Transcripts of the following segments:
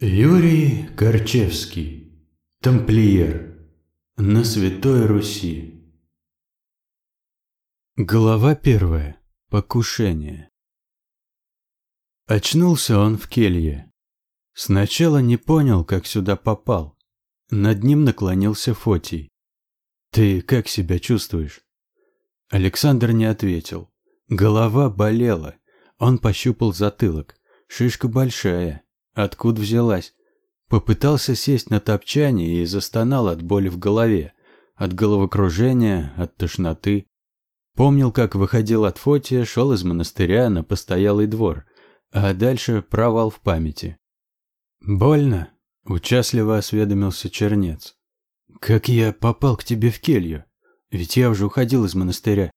Юрий Корчевский. Тамплиер. На Святой Руси. Глава первая. Покушение. Очнулся он в келье. Сначала не понял, как сюда попал. Над ним наклонился Фотий. «Ты как себя чувствуешь?» Александр не ответил. Голова болела. Он пощупал затылок. Шишка большая. Откуда взялась? Попытался сесть на топчане и застонал от боли в голове. От головокружения, от тошноты. Помнил, как выходил от Фотия, шел из монастыря на постоялый двор, а дальше провал в памяти. «Больно?» – участливо осведомился Чернец. «Как я попал к тебе в келью? Ведь я уже уходил из монастыря.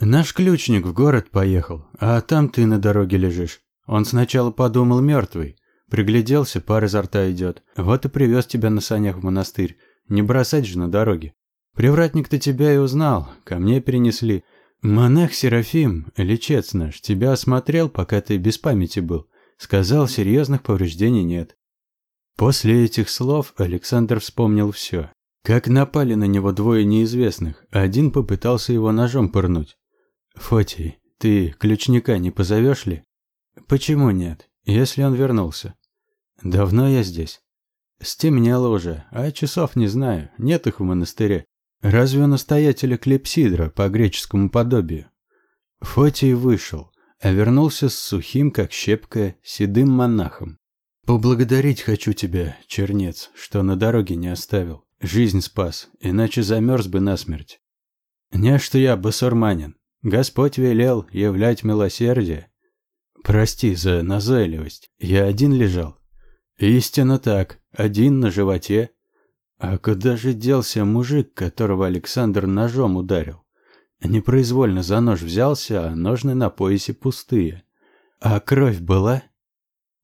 Наш ключник в город поехал, а там ты на дороге лежишь. Он сначала подумал мертвый, пригляделся, пар изо рта идет. Вот и привез тебя на санях в монастырь. Не бросать же на дороге. Привратник-то тебя и узнал, ко мне перенесли. Монах Серафим, лечец наш, тебя осмотрел, пока ты без памяти был. Сказал, серьезных повреждений нет. После этих слов Александр вспомнил все. Как напали на него двое неизвестных, один попытался его ножом пырнуть. «Фотий, ты ключника не позовешь ли?» «Почему нет, если он вернулся?» «Давно я здесь?» «Стемнело уже, а часов не знаю, нет их в монастыре. Разве у настоятеля клепсидра по греческому подобию?» Фотий вышел, а вернулся с сухим, как щепка, седым монахом. «Поблагодарить хочу тебя, чернец, что на дороге не оставил. Жизнь спас, иначе замерз бы насмерть. Не что я басурманин, Господь велел являть милосердие. Прости за назойливость, я один лежал. Истинно так, один на животе. А куда же делся мужик, которого Александр ножом ударил? Непроизвольно за нож взялся, а ножны на поясе пустые. А кровь была?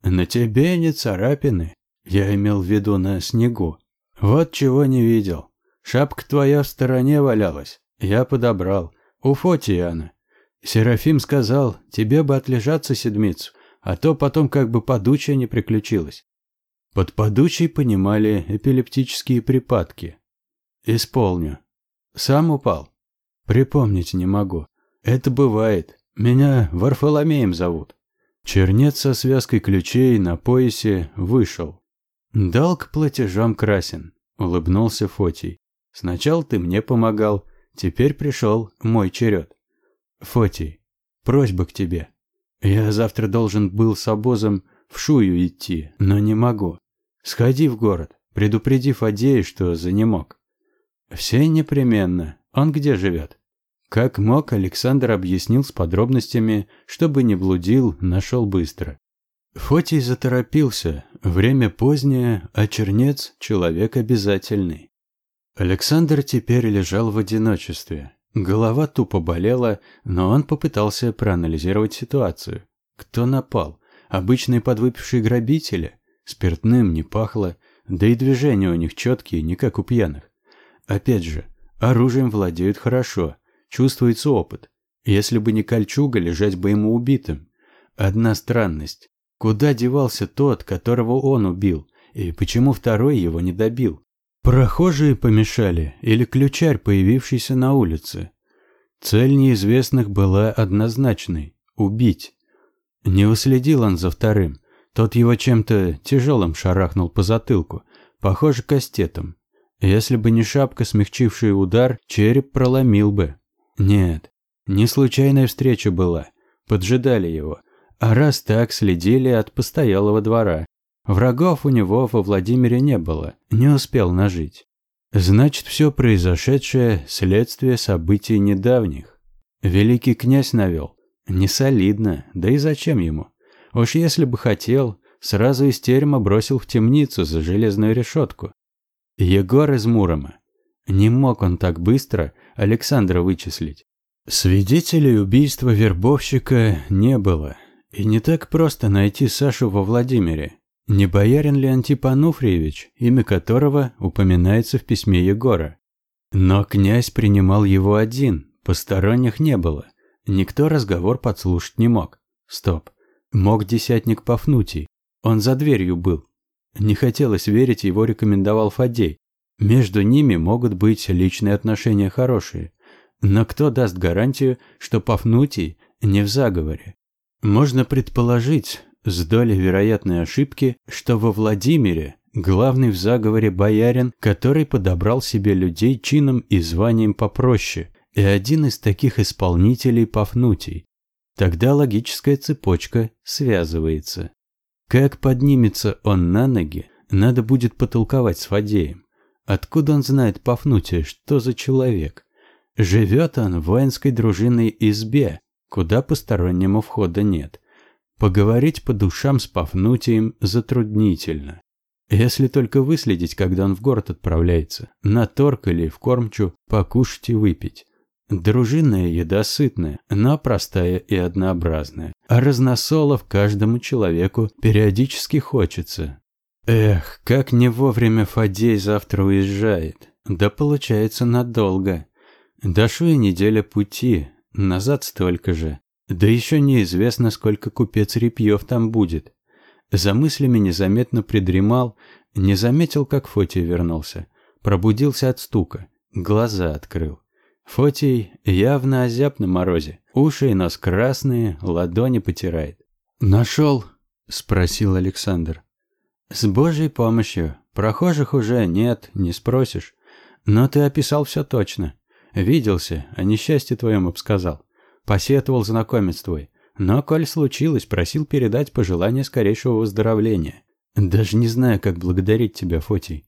На тебе не царапины. Я имел в виду на снегу. Вот чего не видел. Шапка твоя в стороне валялась. Я подобрал. У Фотиана. Серафим сказал, тебе бы отлежаться седмицу, а то потом как бы подучая не приключилась. Под подучей понимали эпилептические припадки. Исполню. Сам упал. Припомнить не могу. Это бывает. Меня Варфоломеем зовут. Чернец со связкой ключей на поясе вышел. Долг платежом красен, улыбнулся Фотий. Сначала ты мне помогал, Теперь пришел мой черед. Фотий, просьба к тебе. Я завтра должен был с обозом в Шую идти, но не могу. Сходи в город, предупреди Фадея, что занемог. Все непременно. Он где живет? Как мог, Александр объяснил с подробностями, чтобы не блудил, нашел быстро. Фотий заторопился. Время позднее, а чернец – человек обязательный. Александр теперь лежал в одиночестве. Голова тупо болела, но он попытался проанализировать ситуацию. Кто напал? Обычные подвыпившие грабители? Спиртным не пахло, да и движения у них четкие, не как у пьяных. Опять же, оружием владеют хорошо, чувствуется опыт. Если бы не кольчуга, лежать бы ему убитым. Одна странность. Куда девался тот, которого он убил, и почему второй его не добил? Прохожие помешали или ключарь, появившийся на улице. Цель неизвестных была однозначной – убить. Не уследил он за вторым. Тот его чем-то тяжелым шарахнул по затылку, похоже, кастетом. Если бы не шапка, смягчившая удар, череп проломил бы. Нет, не случайная встреча была. Поджидали его. А раз так, следили от постоялого двора. Врагов у него во Владимире не было, не успел нажить. Значит, все произошедшее – следствие событий недавних. Великий князь навел. Не солидно, да и зачем ему? Уж если бы хотел, сразу из терема бросил в темницу за железную решетку. Егор из Мурома. Не мог он так быстро Александра вычислить. Свидетелей убийства вербовщика не было. И не так просто найти Сашу во Владимире. Не боярин ли Антип Ануфриевич, имя которого упоминается в письме Егора? Но князь принимал его один, посторонних не было. Никто разговор подслушать не мог. Стоп. Мог десятник Пафнутий. Он за дверью был. Не хотелось верить, его рекомендовал Фадей. Между ними могут быть личные отношения хорошие. Но кто даст гарантию, что Пафнутий не в заговоре? Можно предположить, с долей вероятной ошибки, что во Владимире главный в заговоре боярин, который подобрал себе людей чином и званием попроще, и один из таких исполнителей Пафнутий. Тогда логическая цепочка связывается. Как поднимется он на ноги, надо будет потолковать с Фадеем. Откуда он знает Пафнутия, что за человек? Живет он в воинской дружинной избе, куда постороннему входа нет. Поговорить по душам с Пафнутием затруднительно. Если только выследить, когда он в город отправляется, на торг или в кормчу, покушать и выпить. Дружинная еда сытная, но простая и однообразная. А разносолов каждому человеку периодически хочется. Эх, как не вовремя Фадей завтра уезжает. Да получается надолго. До Шуи неделя пути, назад столько же. Да еще неизвестно, сколько купец Репьев там будет. За мыслями незаметно придремал, не заметил, как Фотий вернулся. Пробудился от стука, глаза открыл. Фотий явно озяб на морозе. Уши и нос красные, ладони потирает. «Нашел?» – спросил Александр. «С Божьей помощью. Прохожих уже нет, не спросишь. Но ты описал все точно. Виделся, о несчастье твоем обсказал. Посетовал знакомец твой. Но, коль случилось, просил передать пожелание скорейшего выздоровления. Даже не знаю, как благодарить тебя, Фотий.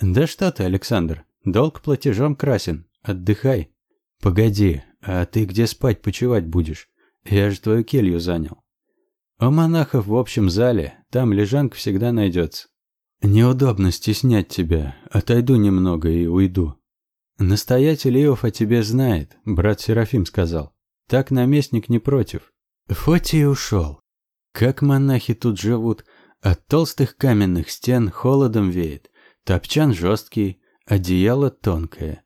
Да что ты, Александр, долг платежом красен. Отдыхай. «Погоди, а ты где спать почивать будешь? Я же твою келью занял». «У монахов в общем зале, там лежанка всегда найдется». «Неудобно стеснять тебя, отойду немного и уйду». «Настоятель Иов о тебе знает», — брат Серафим сказал. «Так наместник не против». Фотий ушел. Как монахи тут живут, от толстых каменных стен холодом веет, топчан жесткий, одеяло тонкое.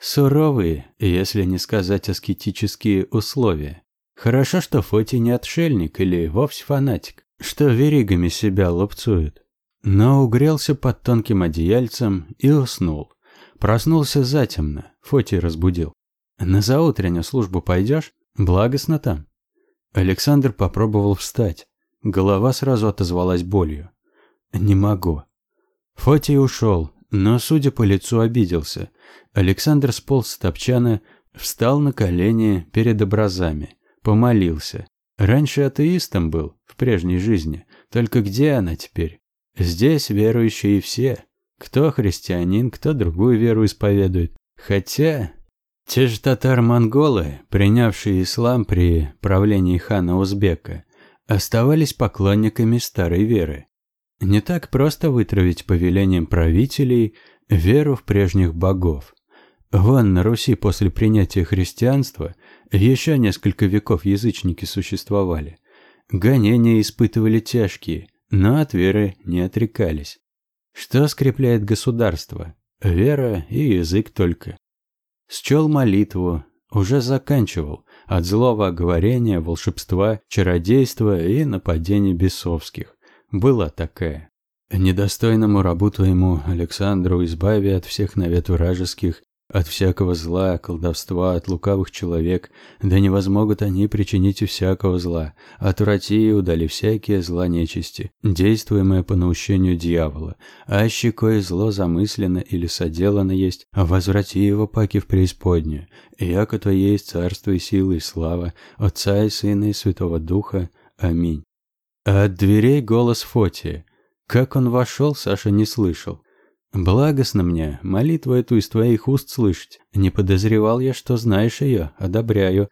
Суровые, если не сказать аскетические условия. Хорошо, что Фоти не отшельник или вовсе фанатик, что веригами себя лупцует. Но угрелся под тонким одеяльцем и уснул. Проснулся затемно, Фоти разбудил. «На заутреннюю службу пойдешь? Благостно там». Александр попробовал встать. Голова сразу отозвалась болью. «Не могу». Фотий ушел, но, судя по лицу, обиделся – Александр сполз с топчана, встал на колени перед образами, помолился. Раньше атеистом был, в прежней жизни. Только где она теперь? Здесь верующие все. Кто христианин, кто другую веру исповедует. Хотя... Те же татар-монголы, принявшие ислам при правлении хана Узбека, оставались поклонниками старой веры. Не так просто вытравить повелением правителей веру в прежних богов. Вон на Руси после принятия христианства еще несколько веков язычники существовали. Гонения испытывали тяжкие, но от веры не отрекались. Что скрепляет государство? Вера и язык только. Счел молитву, уже заканчивал от злого оговорения, волшебства, чародейства и нападений бесовских. Была такая. Недостойному рабу твоему, Александру, избави от всех навет вражеских от всякого зла, колдовства, от лукавых человек, да не возмогут они причинить всякого зла. Отврати и удали всякие зла нечисти, действуемое по наущению дьявола. А щекой зло замысленно или соделано есть, возврати его паки в преисподнюю. Яко Твое есть царство и сила и слава, Отца и Сына и Святого Духа. Аминь. А от дверей голос Фотия. Как он вошел, Саша не слышал. Благостно мне молитву эту из твоих уст слышать. Не подозревал я, что знаешь ее, одобряю.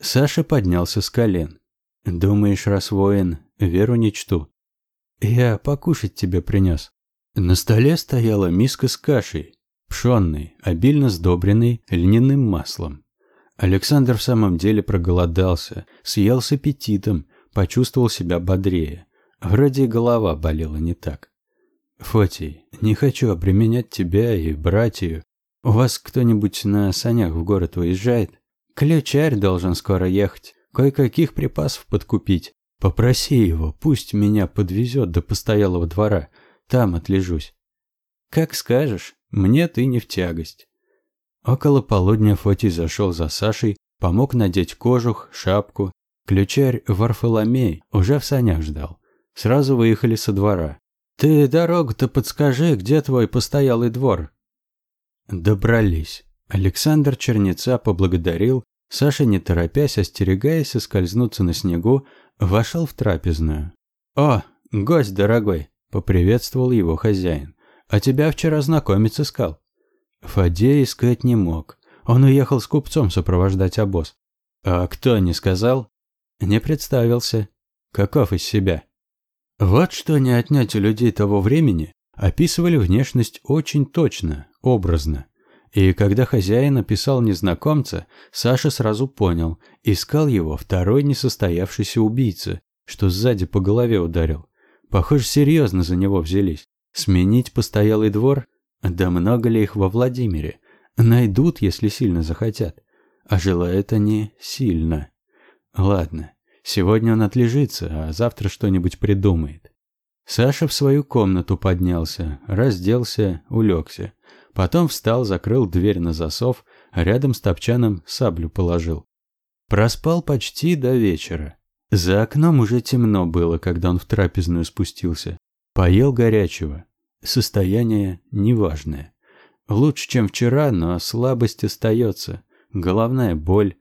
Саша поднялся с колен. Думаешь, раз воин, веру не чту. Я покушать тебе принес. На столе стояла миска с кашей, пшенной, обильно сдобренной льняным маслом. Александр в самом деле проголодался, съел с аппетитом, почувствовал себя бодрее. Вроде голова болела не так. «Фотий, не хочу обременять тебя и братью. У вас кто-нибудь на санях в город уезжает? Ключарь должен скоро ехать. Кое-каких припасов подкупить. Попроси его, пусть меня подвезет до постоялого двора. Там отлежусь. Как скажешь, мне ты не в тягость. Около полудня Фотий зашел за Сашей, помог надеть кожух, шапку. Ключарь Варфоломей уже в санях ждал. Сразу выехали со двора. «Ты дорогу-то подскажи, где твой постоялый двор?» Добрались. Александр Черница поблагодарил, Саша, не торопясь, остерегаясь скользнуться на снегу, вошел в трапезную. «О, гость дорогой!» – поприветствовал его хозяин. «А тебя вчера знакомец искал». Фадей искать не мог. Он уехал с купцом сопровождать обоз. «А кто не сказал?» «Не представился. Каков из себя?» Вот что не отнять у людей того времени, описывали внешность очень точно, образно. И когда хозяин описал незнакомца, Саша сразу понял, искал его второй несостоявшийся убийца, что сзади по голове ударил. Похоже, серьезно за него взялись. Сменить постоялый двор? Да много ли их во Владимире? Найдут, если сильно захотят. А желают они сильно. Ладно, сегодня он отлежится, а завтра что-нибудь придумает. Саша в свою комнату поднялся, разделся, улегся. Потом встал, закрыл дверь на засов, а рядом с топчаном саблю положил. Проспал почти до вечера. За окном уже темно было, когда он в трапезную спустился. Поел горячего. Состояние неважное. Лучше, чем вчера, но слабость остается. Головная боль.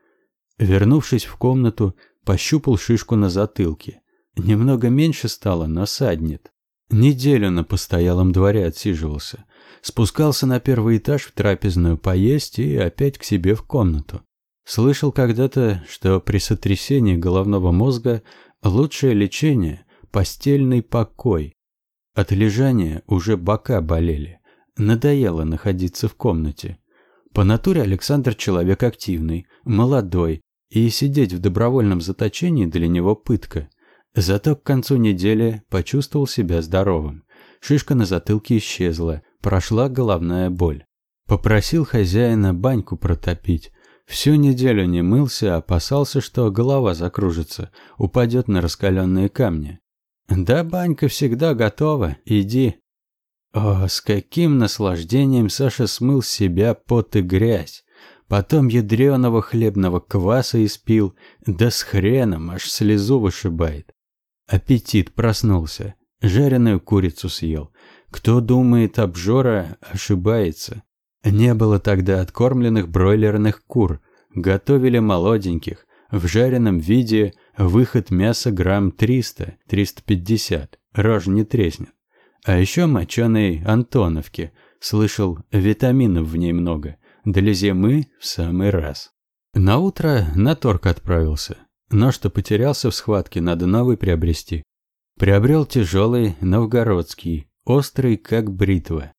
Вернувшись в комнату, пощупал шишку на затылке. Немного меньше стало, но саднет. Неделю на постоялом дворе отсиживался спускался на первый этаж в трапезную поесть и опять к себе в комнату. Слышал когда-то, что при сотрясении головного мозга лучшее лечение – постельный покой. От лежания уже бока болели. Надоело находиться в комнате. По натуре Александр человек активный, молодой, и сидеть в добровольном заточении для него пытка. Зато к концу недели почувствовал себя здоровым. Шишка на затылке исчезла, прошла головная боль. Попросил хозяина баньку протопить. Всю неделю не мылся, опасался, что голова закружится, упадет на раскаленные камни. «Да банька всегда готова, иди». О, с каким наслаждением Саша смыл с себя пот и грязь. Потом ядреного хлебного кваса испил, да с хреном аж слезу вышибает. Аппетит проснулся, жареную курицу съел, кто думает обжора, ошибается. Не было тогда откормленных бройлерных кур. Готовили молоденьких. В жареном виде выход мяса грамм 300-350. Рожь не треснет. А еще моченой Антоновки. Слышал, витаминов в ней много. Для зимы в самый раз. На утро на торг отправился. Но что потерялся в схватке, надо новый приобрести. Приобрел тяжелый новгородский, острый, как бритва.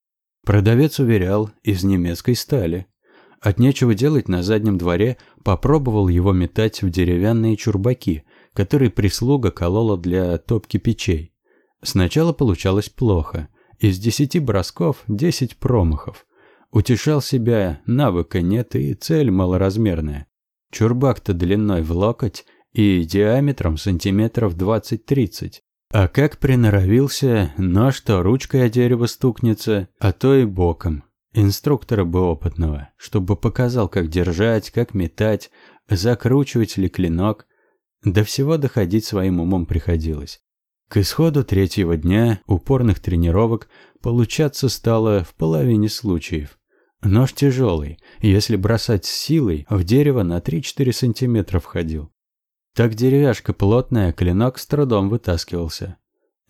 Продавец уверял, из немецкой стали. От нечего делать на заднем дворе попробовал его метать в деревянные чурбаки, которые прислуга колола для топки печей. Сначала получалось плохо. Из десяти бросков десять промахов. Утешал себя, навыка нет и цель малоразмерная. Чурбак-то длиной в локоть и диаметром сантиметров двадцать-тридцать. А как приноровился, на что ручкой о дерево стукнется, а то и боком. Инструктора бы опытного, чтобы показал, как держать, как метать, закручивать ли клинок. До всего доходить своим умом приходилось. К исходу третьего дня упорных тренировок получаться стало в половине случаев. Нож тяжелый, если бросать с силой, в дерево на 3-4 сантиметра входил. Так деревяшка плотная, клинок с трудом вытаскивался.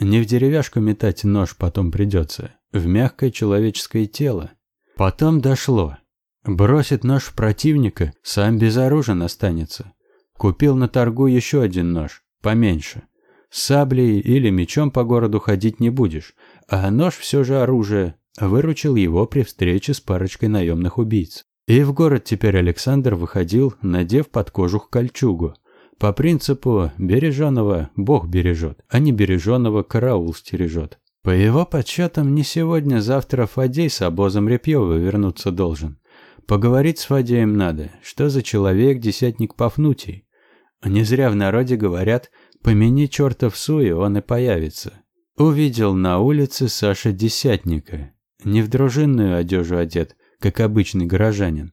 Не в деревяшку метать нож потом придется, в мягкое человеческое тело. Потом дошло. Бросит нож противника, сам безоружен останется. Купил на торгу еще один нож, поменьше. Саблей или мечом по городу ходить не будешь, а нож все же оружие. Выручил его при встрече с парочкой наемных убийц. И в город теперь Александр выходил, надев под кожух кольчугу. По принципу береженого Бог бережет, а не береженого караул стережет. По его подсчетам, не сегодня-завтра Фадей с обозом Репьева вернуться должен. Поговорить с Фадеем надо, что за человек десятник Пафнутий. Не зря в народе говорят, помяни черта в суе, он и появится. Увидел на улице Саша Десятника. Не в дружинную одежу одет, как обычный горожанин.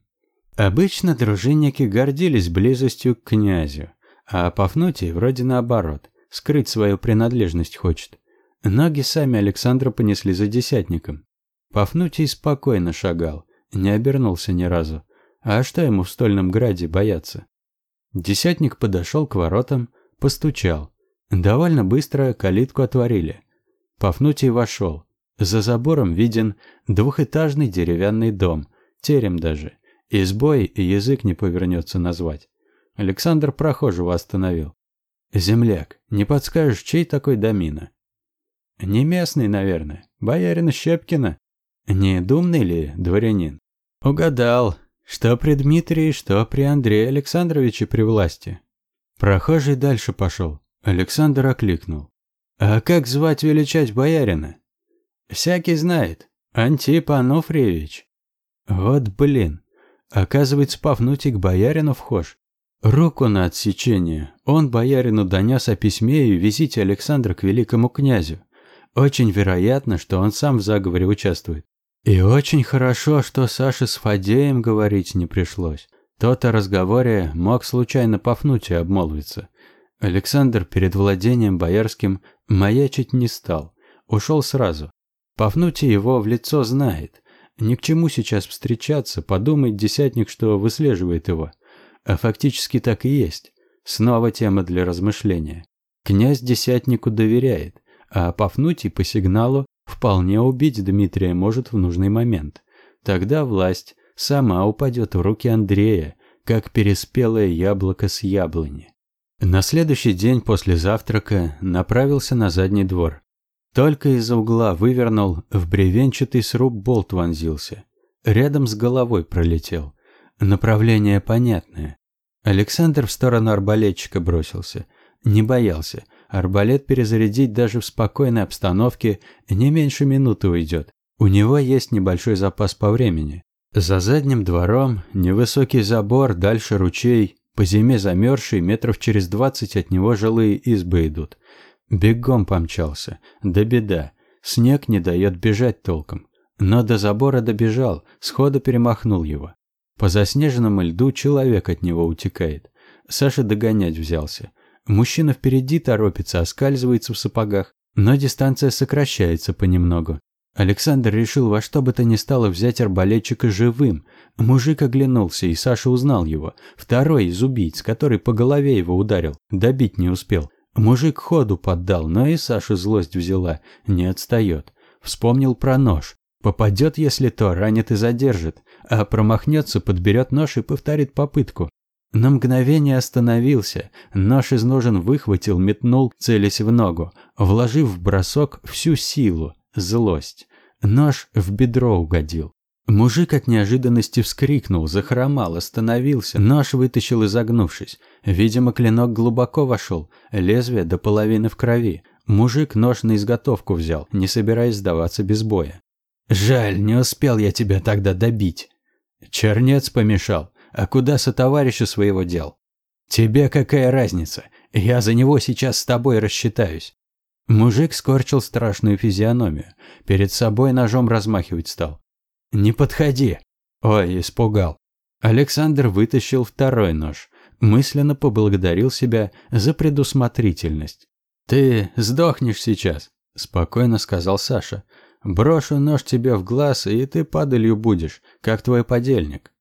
Обычно дружинники гордились близостью к князю, а Пафнутий вроде наоборот, скрыть свою принадлежность хочет. Ноги сами Александра понесли за десятником. Пафнутий спокойно шагал, не обернулся ни разу. А что ему в стольном граде бояться? Десятник подошел к воротам, постучал. Довольно быстро калитку отворили. Пафнутий вошел. За забором виден двухэтажный деревянный дом, терем даже. Избой язык не повернется назвать. Александр прохожего остановил. «Земляк, не подскажешь, чей такой домина?» «Не местный, наверное. Боярина Щепкина. Не думный ли дворянин?» «Угадал. Что при Дмитрии, что при Андрее Александровиче при власти». Прохожий дальше пошел. Александр окликнул. «А как звать величать боярина?» «Всякий знает. Антип Ануфриевич». «Вот блин. Оказывается, Пафнутий к боярину вхож. Руку на отсечение. Он боярину донес о письме и визите Александра к великому князю. Очень вероятно, что он сам в заговоре участвует. И очень хорошо, что Саше с Фадеем говорить не пришлось. Тот о разговоре мог случайно Пафнутия обмолвиться. Александр перед владением боярским маячить не стал. Ушел сразу. Пафнутий его в лицо знает. Ни к чему сейчас встречаться, подумает десятник, что выслеживает его. А фактически так и есть. Снова тема для размышления. Князь десятнику доверяет, а Пафнутий по сигналу вполне убить Дмитрия может в нужный момент. Тогда власть сама упадет в руки Андрея, как переспелое яблоко с яблони. На следующий день после завтрака направился на задний двор. Только из-за угла вывернул, в бревенчатый сруб болт вонзился. Рядом с головой пролетел. Направление понятное. Александр в сторону арбалетчика бросился. Не боялся. Арбалет перезарядить даже в спокойной обстановке не меньше минуты уйдет. У него есть небольшой запас по времени. За задним двором невысокий забор, дальше ручей, по зиме замерзший, метров через двадцать от него жилые избы идут. Бегом помчался. Да беда. Снег не дает бежать толком. Но до забора добежал, сходу перемахнул его. По заснеженному льду человек от него утекает. Саша догонять взялся. Мужчина впереди торопится, оскальзывается в сапогах, но дистанция сокращается понемногу. Александр решил во что бы то ни стало взять арбалетчика живым. Мужик оглянулся, и Саша узнал его. Второй из убийц, который по голове его ударил. Добить не успел. Мужик ходу поддал, но и Саша злость взяла. Не отстает. Вспомнил про нож. Попадет, если то, ранит и задержит, а промахнется, подберет нож и повторит попытку. На мгновение остановился, нож из ножен выхватил, метнул, целясь в ногу, вложив в бросок всю силу, злость. Нож в бедро угодил. Мужик от неожиданности вскрикнул, захромал, остановился, нож вытащил изогнувшись. Видимо, клинок глубоко вошел, лезвие до половины в крови. Мужик нож на изготовку взял, не собираясь сдаваться без боя. Жаль, не успел я тебя тогда добить. Чернец помешал. А куда со товарища своего дел? Тебе какая разница? Я за него сейчас с тобой рассчитаюсь. Мужик скорчил страшную физиономию. Перед собой ножом размахивать стал. Не подходи. Ой, испугал. Александр вытащил второй нож. Мысленно поблагодарил себя за предусмотрительность. «Ты сдохнешь сейчас», – спокойно сказал Саша. Брошу нож тебе в глаз, и ты падалью будешь, как твой подельник».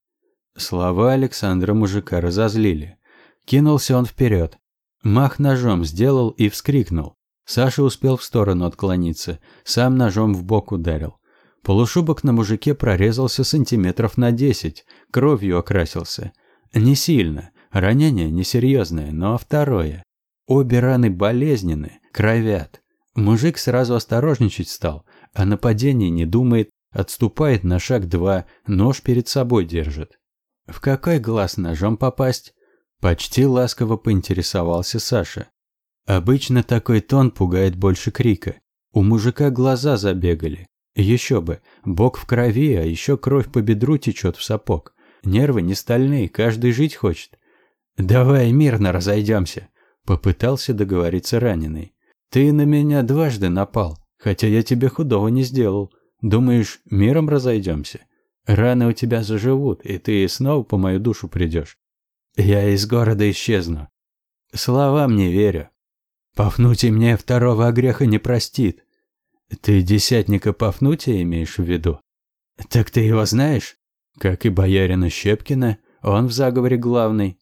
Слова Александра мужика разозлили. Кинулся он вперед. Мах ножом сделал и вскрикнул. Саша успел в сторону отклониться, сам ножом в бок ударил. Полушубок на мужике прорезался сантиметров на десять, кровью окрасился. Не сильно, ранение несерьезное, но второе. Обе раны болезненны, кровят. Мужик сразу осторожничать стал, о нападении не думает, отступает на шаг два, нож перед собой держит. В какой глаз ножом попасть? Почти ласково поинтересовался Саша. Обычно такой тон пугает больше крика. У мужика глаза забегали. Еще бы, бок в крови, а еще кровь по бедру течет в сапог. Нервы не стальные, каждый жить хочет. «Давай мирно разойдемся», — попытался договориться раненый. «Ты на меня дважды напал. хотя я тебе худого не сделал. Думаешь, миром разойдемся? Раны у тебя заживут, и ты снова по мою душу придешь. Я из города исчезну. Словам не верю. Пафнутий мне второго греха не простит. Ты десятника Пафнутия имеешь в виду? Так ты его знаешь? Как и боярина Щепкина, он в заговоре главный.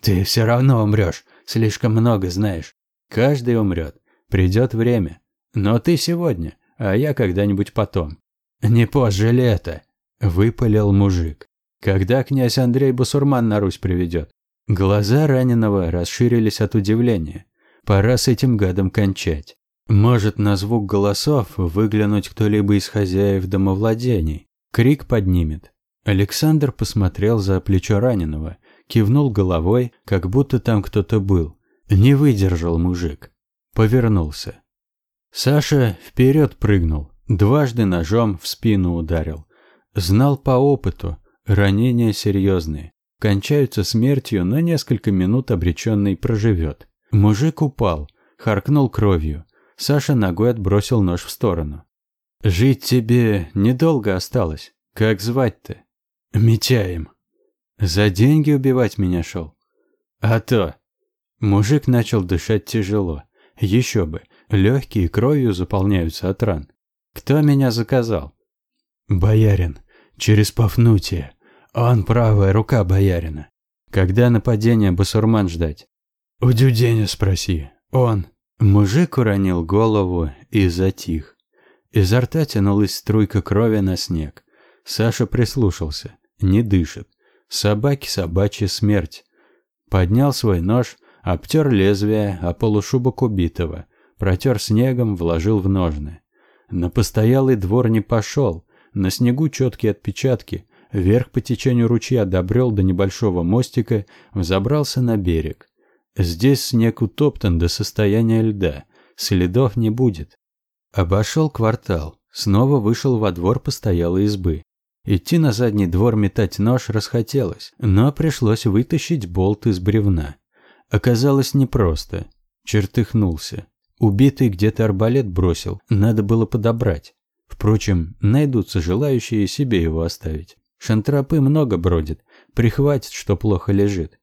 Ты все равно умрешь, слишком много знаешь. Каждый умрет. Придет время. Но ты сегодня, а я когда-нибудь потом. Не позже лета, выпалил мужик. Когда князь Андрей Бусурман на Русь приведет? Глаза раненого расширились от удивления. Пора с этим гадом кончать. Может, на звук голосов выглянуть кто-либо из хозяев домовладений. Крик поднимет. Александр посмотрел за плечо раненого, кивнул головой, как будто там кто-то был. Не выдержал мужик. Повернулся. Саша вперед прыгнул, дважды ножом в спину ударил. Знал по опыту, ранения серьезные. Кончаются смертью, но несколько минут обреченный проживет. Мужик упал, харкнул кровью. Саша ногой отбросил нож в сторону. «Жить тебе недолго осталось. Как звать-то?» «Митяем». «За деньги убивать меня шел?» «А то». Мужик начал дышать тяжело. Еще бы, легкие кровью заполняются от ран. «Кто меня заказал?» «Боярин. Через Пафнутия. Он правая рука боярина. Когда нападение басурман ждать?» «У Дюденя спроси. Он». Мужик уронил голову и затих. Изо рта тянулась струйка крови на снег. Саша прислушался. Не дышит. Собаки собачья смерть. Поднял свой нож, обтер лезвие о полушубок убитого, протер снегом, вложил в ножны. На постоялый двор не пошел. На снегу четкие отпечатки. Вверх по течению ручья добрел до небольшого мостика, взобрался на берег. Здесь снег утоптан до состояния льда, следов не будет. Обошел квартал, снова вышел во двор постоялой избы. Идти на задний двор метать нож расхотелось, но пришлось вытащить болт из бревна. Оказалось непросто. Чертыхнулся. Убитый где-то арбалет бросил, надо было подобрать. Впрочем, найдутся желающие себе его оставить. Шантропы много бродит, прихватит, что плохо лежит.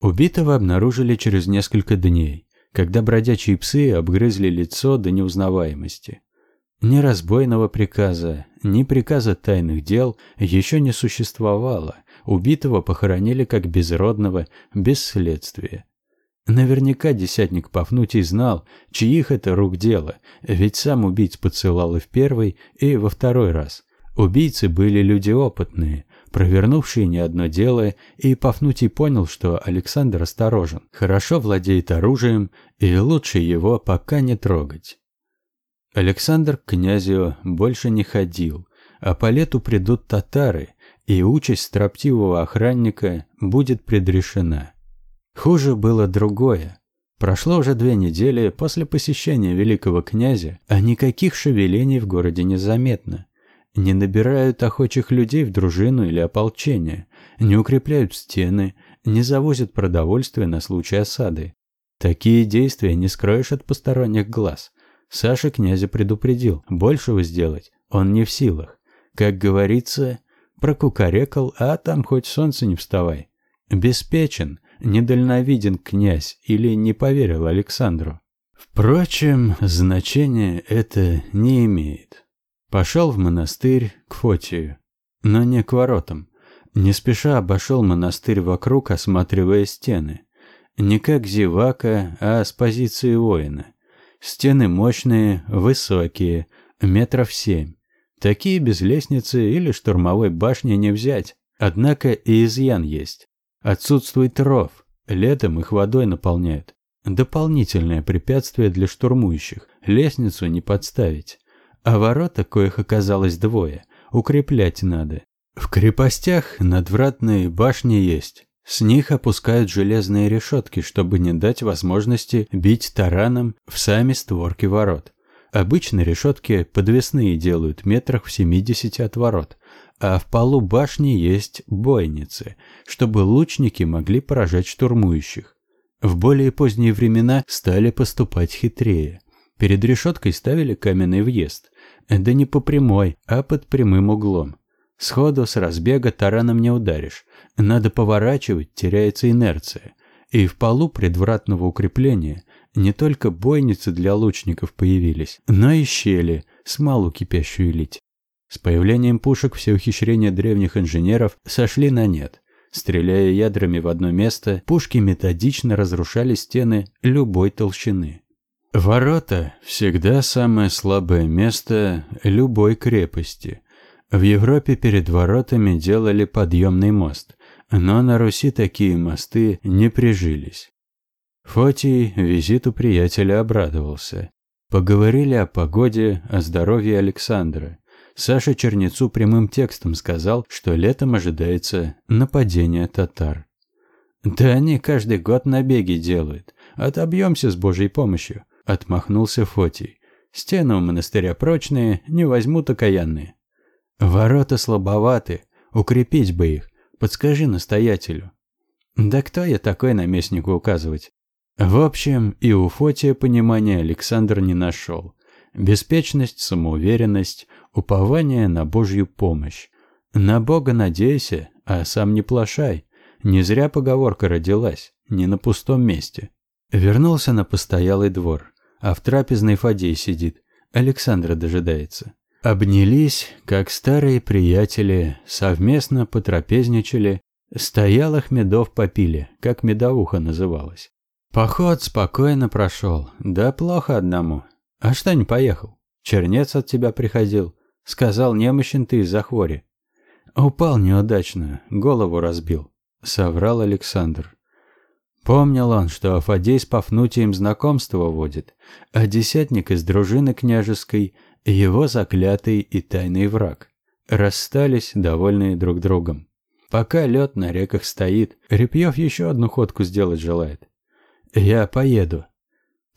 Убитого обнаружили через несколько дней, когда бродячие псы обгрызли лицо до неузнаваемости. Ни разбойного приказа, ни приказа тайных дел еще не существовало. Убитого похоронили как безродного, без следствия. Наверняка десятник Пафнутий знал, чьих это рук дело, ведь сам убийц поцелал и в первый, и во второй раз. Убийцы были люди опытные, провернувший не одно дело, и Пафнутий понял, что Александр осторожен, хорошо владеет оружием, и лучше его пока не трогать. Александр к князю больше не ходил, а по лету придут татары, и участь строптивого охранника будет предрешена. Хуже было другое. Прошло уже две недели после посещения великого князя, а никаких шевелений в городе не заметно не набирают охочих людей в дружину или ополчение, не укрепляют стены, не завозят продовольствие на случай осады. Такие действия не скроешь от посторонних глаз. Саша князя предупредил, большего сделать он не в силах. Как говорится, прокукарекал, а там хоть солнце не вставай. Беспечен, недальновиден князь или не поверил Александру. Впрочем, значения это не имеет. Пошел в монастырь к Фотию, но не к воротам. Не спеша обошел монастырь вокруг, осматривая стены. Не как зевака, а с позиции воина. Стены мощные, высокие, метров семь. Такие без лестницы или штурмовой башни не взять. Однако и изъян есть. Отсутствует ров. Летом их водой наполняют. Дополнительное препятствие для штурмующих. Лестницу не подставить. А ворота, коих оказалось двое, укреплять надо. В крепостях надвратные башни есть. С них опускают железные решетки, чтобы не дать возможности бить тараном в сами створки ворот. Обычно решетки подвесные делают метрах в 70 от ворот, а в полу башни есть бойницы, чтобы лучники могли поражать штурмующих. В более поздние времена стали поступать хитрее. Перед решеткой ставили каменный въезд. Да не по прямой, а под прямым углом. Сходу с разбега тараном не ударишь. Надо поворачивать, теряется инерция. И в полу предвратного укрепления не только бойницы для лучников появились, но и щели, смолу кипящую лить. С появлением пушек все ухищрения древних инженеров сошли на нет. Стреляя ядрами в одно место, пушки методично разрушали стены любой толщины. Ворота – всегда самое слабое место любой крепости. В Европе перед воротами делали подъемный мост, но на Руси такие мосты не прижились. Фотий визиту приятеля обрадовался. Поговорили о погоде, о здоровье Александра. Саша Чернецу прямым текстом сказал, что летом ожидается нападение татар. «Да они каждый год набеги делают. Отобьемся с Божьей помощью», — отмахнулся Фотий. «Стены у монастыря прочные, не возьмут окаянные». «Ворота слабоваты, укрепить бы их. Подскажи настоятелю». «Да кто я такой наместнику указывать? В общем, и у Фотия понимания Александр не нашел. Беспечность, самоуверенность, упование на Божью помощь. На Бога надейся, а сам не плашай. Не зря поговорка родилась, не на пустом месте. Вернулся на постоялый двор, а в трапезной Фадей сидит. Александра дожидается. Обнялись, как старые приятели, совместно потрапезничали, стоялых медов попили, как медовуха называлась. Поход спокойно прошел. Да плохо одному. А что не поехал? Чернец от тебя приходил. Сказал, немощен ты из-за хвори. Упал неудачно, голову разбил. Соврал Александр. Помнил он, что Афадей с Пафнутием знакомство водит, а десятник из дружины княжеской – его заклятый и тайный враг. Расстались, довольные друг другом. Пока лед на реках стоит, Репьев еще одну ходку сделать желает. «Я поеду».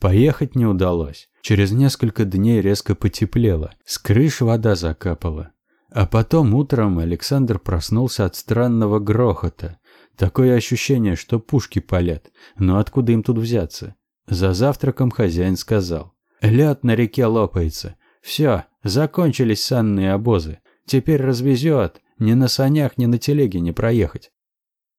Поехать не удалось. Через несколько дней резко потеплело, с крыш вода закапала. А потом утром Александр проснулся от странного грохота. Такое ощущение, что пушки палят. Но откуда им тут взяться? За завтраком хозяин сказал. «Лед на реке лопается. Все, закончились санные обозы. Теперь развезет. Ни на санях, ни на телеге не проехать».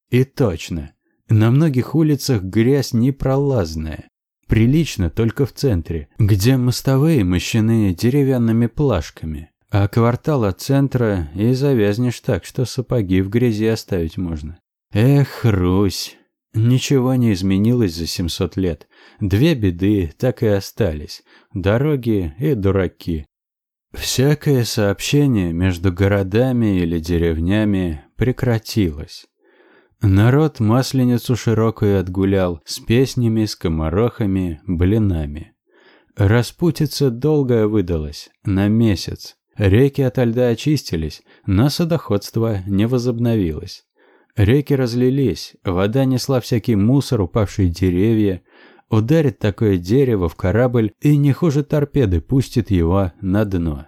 И точно. На многих улицах грязь непролазная. Прилично только в центре, где мостовые мощены деревянными плашками. А квартал от центра и завязнешь так, что сапоги в грязи оставить можно. Эх, Русь! Ничего не изменилось за 700 лет. Две беды так и остались. Дороги и дураки. Всякое сообщение между городами или деревнями прекратилось. Народ масленицу широкую отгулял с песнями, скоморохами, блинами. Распутица долгая выдалась, на месяц. Реки ото льда очистились, но садоходство не возобновилось. Реки разлились, вода несла всякий мусор, упавшие деревья. Ударит такое дерево в корабль и не хуже торпеды пустит его на дно.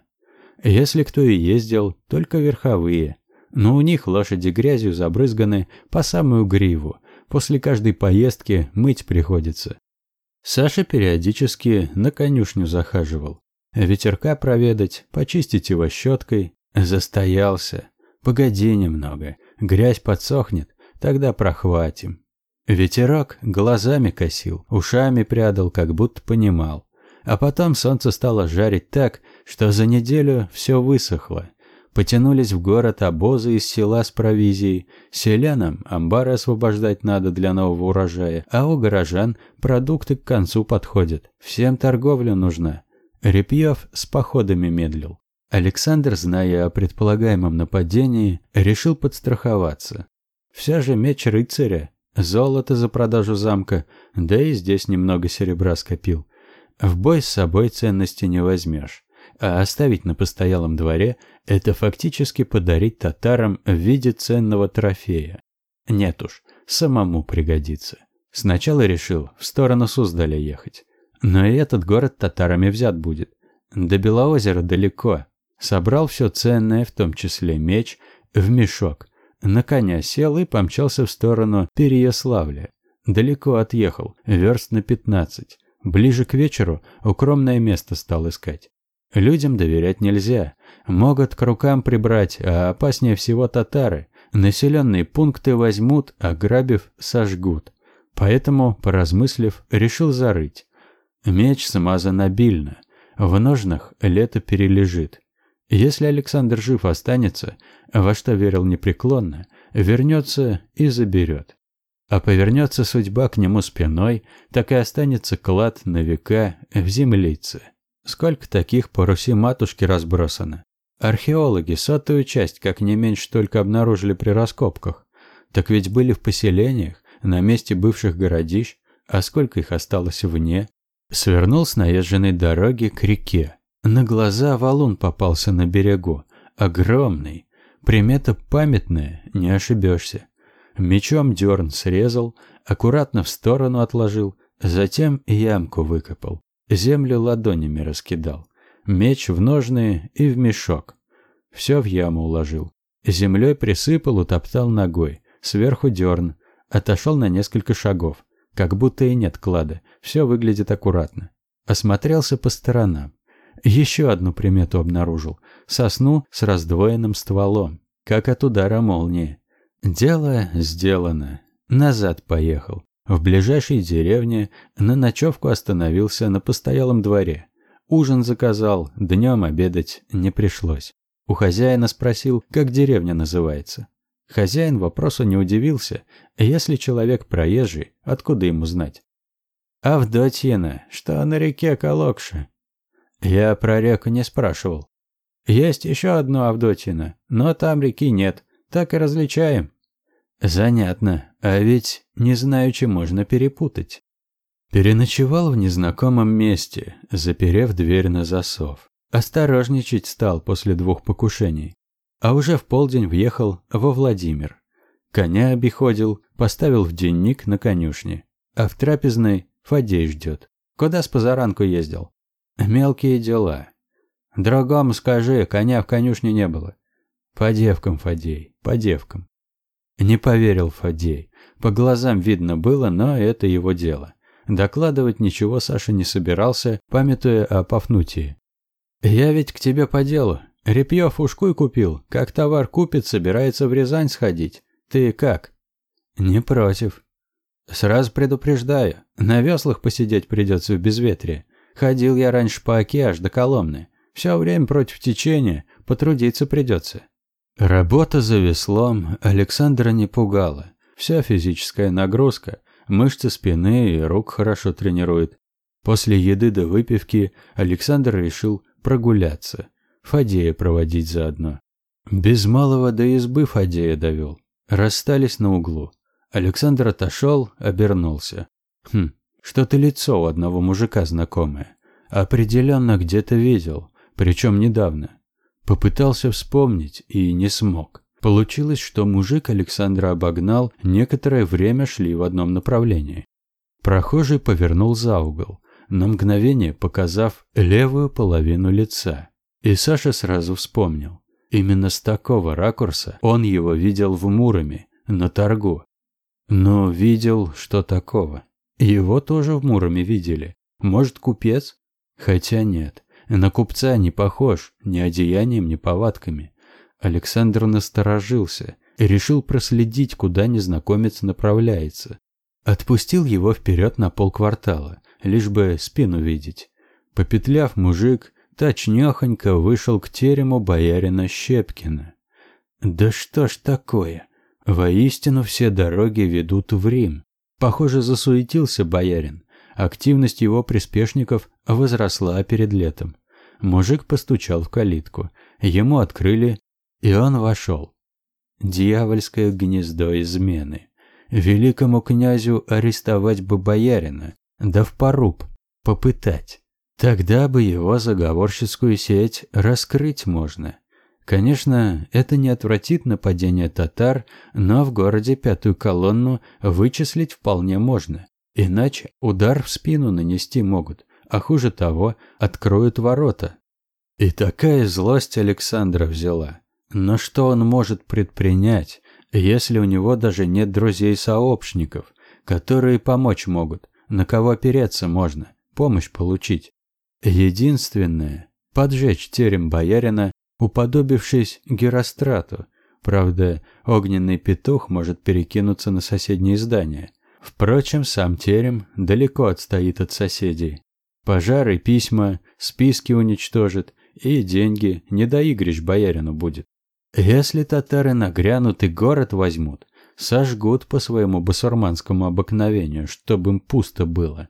Если кто и ездил, только верховые – но у них лошади грязью забрызганы по самую гриву. После каждой поездки мыть приходится. Саша периодически на конюшню захаживал. Ветерка проведать, почистить его щеткой. Застоялся. Погоди немного, грязь подсохнет, тогда прохватим. Ветерок глазами косил, ушами прядал, как будто понимал. А потом солнце стало жарить так, что за неделю все высохло. Потянулись в город обозы из села с провизией. Селянам амбары освобождать надо для нового урожая, а у горожан продукты к концу подходят. Всем торговля нужна. Репьев с походами медлил. Александр, зная о предполагаемом нападении, решил подстраховаться. Вся же меч рыцаря, золото за продажу замка, да и здесь немного серебра скопил. В бой с собой ценности не возьмешь а оставить на постоялом дворе – это фактически подарить татарам в виде ценного трофея. Нет уж, самому пригодится. Сначала решил в сторону Суздаля ехать. Но и этот город татарами взят будет. До Белоозера далеко. Собрал все ценное, в том числе меч, в мешок. На коня сел и помчался в сторону Переяславля. Далеко отъехал, верст на пятнадцать. Ближе к вечеру укромное место стал искать. Людям доверять нельзя. Могут к рукам прибрать, а опаснее всего татары. Населенные пункты возьмут, ограбив, сожгут. Поэтому, поразмыслив, решил зарыть. Меч смазан обильно. В ножнах лето перележит. Если Александр жив останется, во что верил непреклонно, вернется и заберет. А повернется судьба к нему спиной, так и останется клад на века в землице. Сколько таких по Руси матушки разбросано? Археологи сотую часть, как не меньше, только обнаружили при раскопках. Так ведь были в поселениях, на месте бывших городищ, а сколько их осталось вне? Свернул с наезженной дороги к реке. На глаза валун попался на берегу. Огромный. Примета памятная, не ошибешься. Мечом дерн срезал, аккуратно в сторону отложил, затем ямку выкопал. Землю ладонями раскидал. Меч в ножные и в мешок. Все в яму уложил. Землей присыпал, утоптал ногой. Сверху дерн. Отошел на несколько шагов. Как будто и нет клада. Все выглядит аккуратно. Осмотрелся по сторонам. Еще одну примету обнаружил. Сосну с раздвоенным стволом. Как от удара молнии. Дело сделано. Назад поехал. В ближайшей деревне на ночевку остановился на постоялом дворе. Ужин заказал, днем обедать не пришлось. У хозяина спросил, как деревня называется. Хозяин вопросу не удивился. Если человек проезжий, откуда ему знать? Авдотьина, что на реке Колокша. Я про реку не спрашивал. Есть еще одно Авдотьина, но там реки нет. Так и различаем. Занятно, а ведь не знаю, чем можно перепутать. Переночевал в незнакомом месте, заперев дверь на засов. Осторожничать стал после двух покушений. А уже в полдень въехал во Владимир. Коня обиходил, поставил в денник на конюшне. А в трапезной Фадей ждет. Куда с позаранку ездил? Мелкие дела. Другому скажи, коня в конюшне не было. По девкам, Фадей, по девкам. Не поверил Фадей. По глазам видно было, но это его дело. Докладывать ничего Саша не собирался, памятуя о Пафнутии. «Я ведь к тебе по делу. Репьев ушкуй купил. Как товар купит, собирается в Рязань сходить. Ты как?» «Не против». «Сразу предупреждаю. На веслах посидеть придется в безветрие. Ходил я раньше по оке аж до Коломны. Все время против течения. Потрудиться придется». Работа за веслом Александра не пугала. Вся физическая нагрузка, мышцы спины и рук хорошо тренирует. После еды до выпивки Александр решил прогуляться, Фадея проводить заодно. Без малого до избы Фадея довел. Расстались на углу. Александр отошел, обернулся. Хм, что-то лицо у одного мужика знакомое. Определенно где-то видел, причем недавно. Попытался вспомнить и не смог. Получилось, что мужик Александра обогнал, некоторое время шли в одном направлении. Прохожий повернул за угол, на мгновение показав левую половину лица. И Саша сразу вспомнил. Именно с такого ракурса он его видел в Муроме, на торгу. Но видел, что такого. Его тоже в Муроме видели. Может, купец? Хотя нет. На купца не похож ни одеянием, ни повадками. Александр насторожился и решил проследить, куда незнакомец направляется. Отпустил его вперед на полквартала, лишь бы спину видеть. Попетляв, мужик точнёхонько вышел к терему боярина Щепкина. Да что ж такое? Воистину все дороги ведут в Рим. Похоже, засуетился боярин. Активность его приспешников возросла перед летом. Мужик постучал в калитку. Ему открыли, и он вошел. Дьявольское гнездо измены. Великому князю арестовать бы боярина, да в поруб, попытать. Тогда бы его заговорщицкую сеть раскрыть можно. Конечно, это не отвратит нападение татар, но в городе пятую колонну вычислить вполне можно. Иначе удар в спину нанести могут, а хуже того, откроют ворота. И такая злость Александра взяла. Но что он может предпринять, если у него даже нет друзей-сообщников, которые помочь могут, на кого опереться можно, помощь получить. Единственное – поджечь терем боярина, уподобившись Герострату. Правда, огненный петух может перекинуться на соседние здания. Впрочем, сам терем далеко отстоит от соседей. Пожары, письма, списки уничтожит, и деньги не до игрищ боярину будет. Если татары нагрянут и город возьмут, сожгут по своему басурманскому обыкновению, чтобы им пусто было.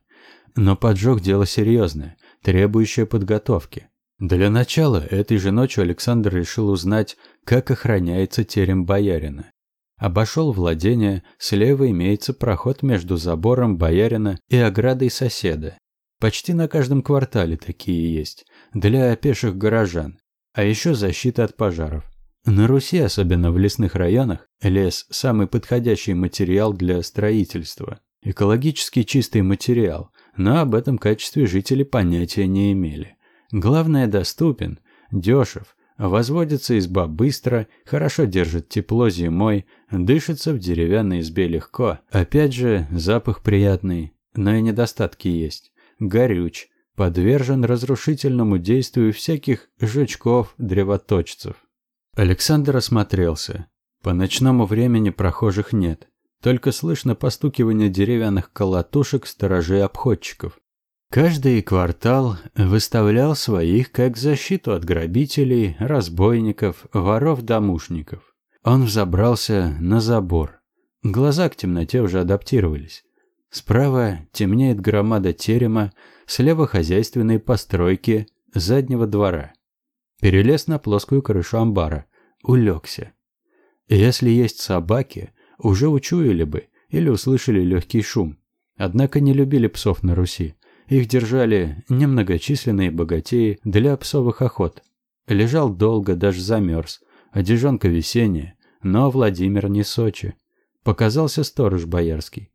Но поджог – дело серьезное, требующее подготовки. Для начала этой же ночью Александр решил узнать, как охраняется терем боярина. Обошел владение, слева имеется проход между забором боярина и оградой соседа. Почти на каждом квартале такие есть, для пеших горожан, а еще защита от пожаров. На Руси, особенно в лесных районах, лес – самый подходящий материал для строительства. Экологически чистый материал, но об этом качестве жители понятия не имели. Главное – доступен, дешев, возводится изба быстро, хорошо держит тепло зимой, дышится в деревянной избе легко. Опять же, запах приятный, но и недостатки есть. Горюч, подвержен разрушительному действию всяких жучков-древоточцев. Александр осмотрелся. По ночному времени прохожих нет. Только слышно постукивание деревянных колотушек сторожей-обходчиков. Каждый квартал выставлял своих как защиту от грабителей, разбойников, воров-домушников. Он взобрался на забор. Глаза к темноте уже адаптировались. Справа темнеет громада терема, слева хозяйственные постройки заднего двора. Перелез на плоскую крышу амбара. Улегся. Если есть собаки, уже учуяли бы или услышали легкий шум. Однако не любили псов на Руси. Их держали немногочисленные богатеи для псовых охот. Лежал долго, даже замерз. Одежонка весенняя, но Владимир не Сочи. Показался сторож боярский.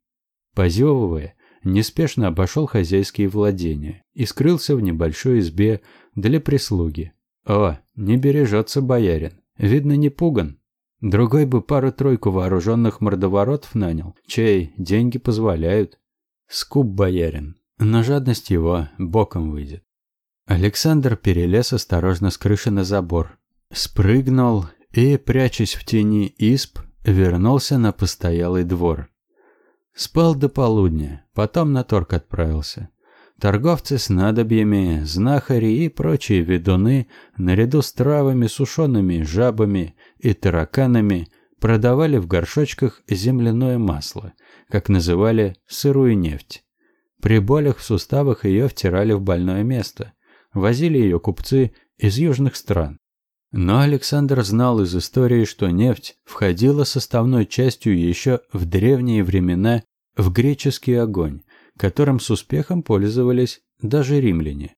Позевывая, неспешно обошел хозяйские владения и скрылся в небольшой избе для прислуги. О, не бережется боярин. Видно, не пуган. Другой бы пару-тройку вооруженных мордоворотов нанял, чей деньги позволяют. Скуп боярин, но жадность его боком выйдет. Александр перелез осторожно с крыши на забор, спрыгнул и, прячась в тени исп, вернулся на постоялый двор. Спал до полудня, потом на торг отправился. Торговцы с надобьями, знахари и прочие ведуны, наряду с травами, сушеными жабами и тараканами, продавали в горшочках земляное масло, как называли сырую нефть. При болях в суставах ее втирали в больное место. Возили ее купцы из южных стран. Но Александр знал из истории, что нефть входила составной частью еще в древние времена в греческий огонь, которым с успехом пользовались даже римляне.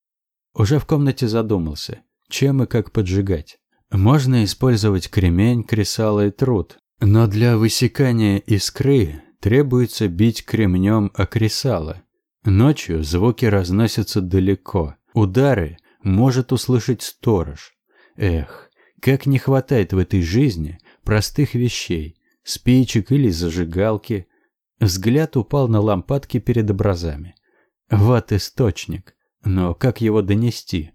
Уже в комнате задумался, чем и как поджигать. Можно использовать кремень, кресало и труд, но для высекания искры требуется бить кремнем о кресало. Ночью звуки разносятся далеко, удары может услышать сторож. Эх, как не хватает в этой жизни простых вещей, спичек или зажигалки, Взгляд упал на лампадки перед образами. Вот источник. Но как его донести?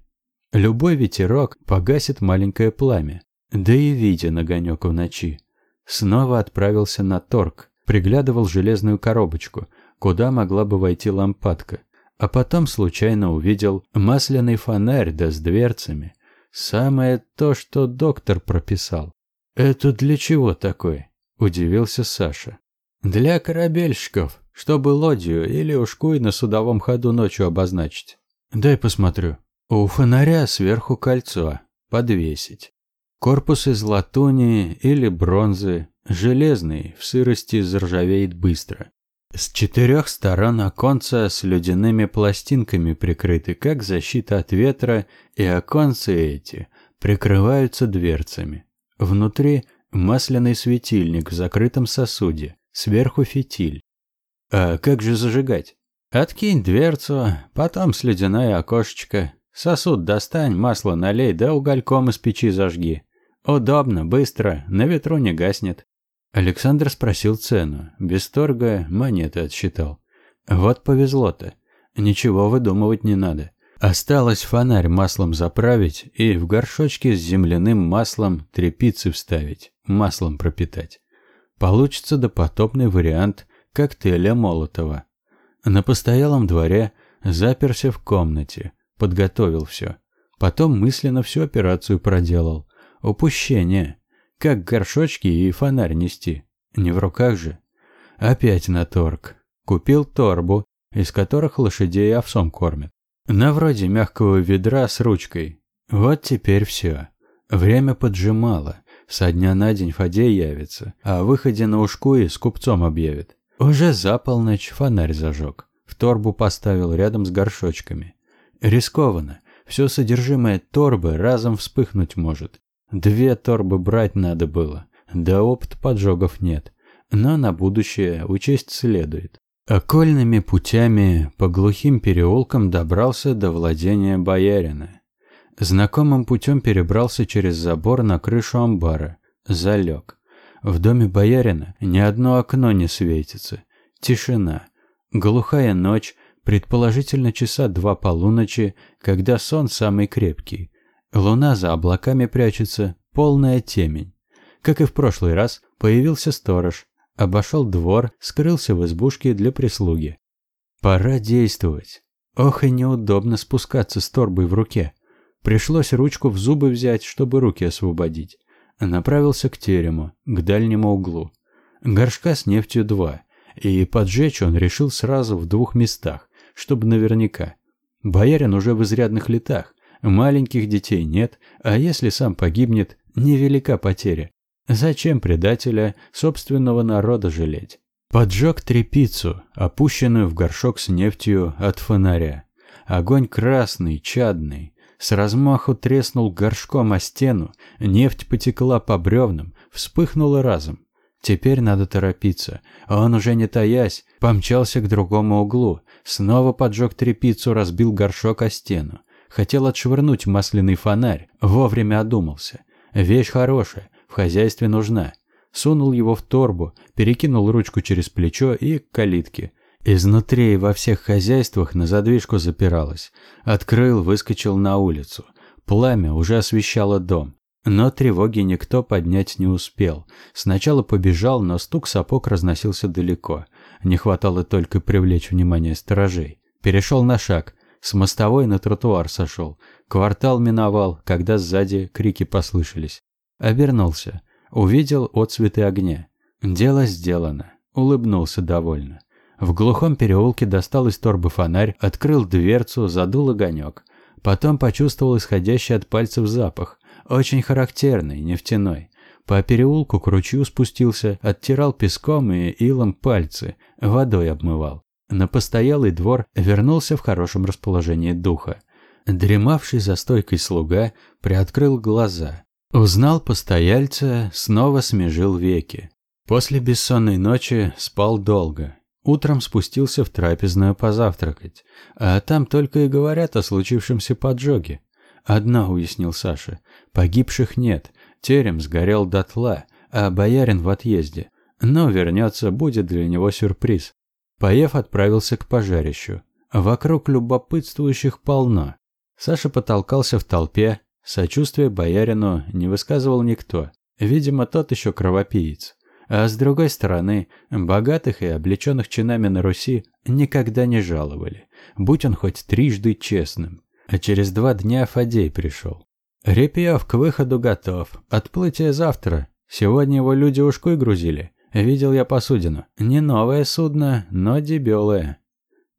Любой ветерок погасит маленькое пламя. Да и виден огонек в ночи. Снова отправился на торг, приглядывал железную коробочку, куда могла бы войти лампадка. А потом случайно увидел масляный фонарь да с дверцами. Самое то, что доктор прописал. «Это для чего такое?» – удивился Саша. Для корабельщиков, чтобы лодью или ушкуй на судовом ходу ночью обозначить. Дай посмотрю. У фонаря сверху кольцо. Подвесить. Корпус из латуни или бронзы, железный, в сырости заржавеет быстро. С четырех сторон оконца с ледяными пластинками прикрыты, как защита от ветра, и оконцы эти прикрываются дверцами. Внутри масляный светильник в закрытом сосуде, сверху фитиль. А как же зажигать? Откинь дверцу, потом слюдяное окошечко, сосуд достань, масло налей, да угольком из печи зажги. Удобно, быстро, на ветру не гаснет. Александр спросил цену. Без торга монеты отсчитал. Вот повезло-то. Ничего выдумывать не надо. Осталось фонарь маслом заправить и в горшочке с земляным маслом трепицы вставить, маслом пропитать. Получится допотопный вариант коктейля Молотова. На постоялом дворе заперся в комнате, подготовил все. Потом мысленно всю операцию проделал. Упущение. Как горшочки и фонарь нести. Не в руках же. Опять на торг. Купил торбу, из которых лошадей овсом кормят. На вроде мягкого ведра с ручкой. Вот теперь все. Время поджимало. Со дня на день Фадей явится, а о выходе на ушку и с купцом объявит. Уже за полночь фонарь зажег. В торбу поставил рядом с горшочками. Рискованно. Все содержимое торбы разом вспыхнуть может. Две торбы брать надо было. Да опыт поджогов нет. Но на будущее учесть следует. Окольными путями по глухим переулкам добрался до владения боярина. Знакомым путем перебрался через забор на крышу амбара. Залег. В доме боярина ни одно окно не светится. Тишина. Глухая ночь, предположительно часа два полуночи, когда сон самый крепкий. Луна за облаками прячется, полная темень. Как и в прошлый раз, появился сторож, Обошел двор, скрылся в избушке для прислуги. Пора действовать. Ох и неудобно спускаться с торбой в руке. Пришлось ручку в зубы взять, чтобы руки освободить. Направился к терему, к дальнему углу. Горшка с нефтью два. И поджечь он решил сразу в двух местах, чтобы наверняка. Боярин уже в изрядных летах. Маленьких детей нет, а если сам погибнет, невелика потеря. Зачем предателя собственного народа жалеть? Поджег трепицу, опущенную в горшок с нефтью от фонаря. Огонь красный, чадный. С размаху треснул горшком о стену, нефть потекла по бревнам, вспыхнула разом. Теперь надо торопиться. Он уже не таясь, помчался к другому углу, снова поджег трепицу, разбил горшок о стену. Хотел отшвырнуть масляный фонарь, вовремя одумался. Вещь хорошая, в хозяйстве нужна. Сунул его в торбу, перекинул ручку через плечо и к калитке. Изнутри во всех хозяйствах на задвижку запиралось. Открыл, выскочил на улицу. Пламя уже освещало дом. Но тревоги никто поднять не успел. Сначала побежал, но стук сапог разносился далеко. Не хватало только привлечь внимание сторожей. Перешел на шаг. С мостовой на тротуар сошел. Квартал миновал, когда сзади крики послышались. Обернулся. Увидел отцветы огня. Дело сделано. Улыбнулся довольно. В глухом переулке достал из торбы фонарь, открыл дверцу, задул огонек. Потом почувствовал исходящий от пальцев запах. Очень характерный, нефтяной. По переулку к ручью спустился, оттирал песком и илом пальцы, водой обмывал. На постоялый двор вернулся в хорошем расположении духа. Дремавший за стойкой слуга приоткрыл глаза. Узнал постояльца, снова смежил веки. После бессонной ночи спал долго. Утром спустился в трапезную позавтракать. А там только и говорят о случившемся поджоге. Одно уяснил Саша. Погибших нет. Терем сгорел дотла, а боярин в отъезде. Но вернется, будет для него сюрприз. Поев отправился к пожарищу. Вокруг любопытствующих полно. Саша потолкался в толпе, Сочувствия боярину не высказывал никто. Видимо, тот еще кровопиец. А с другой стороны, богатых и облеченных чинами на Руси никогда не жаловали, будь он хоть трижды честным. А через два дня Фадей пришел. Репьев к выходу готов. Отплытие завтра. Сегодня его люди ушкой грузили. Видел я посудину. Не новое судно, но дебелое.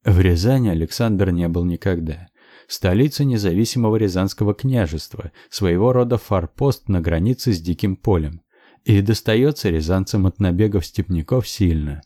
В Рязани Александр не был никогда столица независимого Рязанского княжества, своего рода форпост на границе с Диким полем. И достается рязанцам от набегов степняков сильно.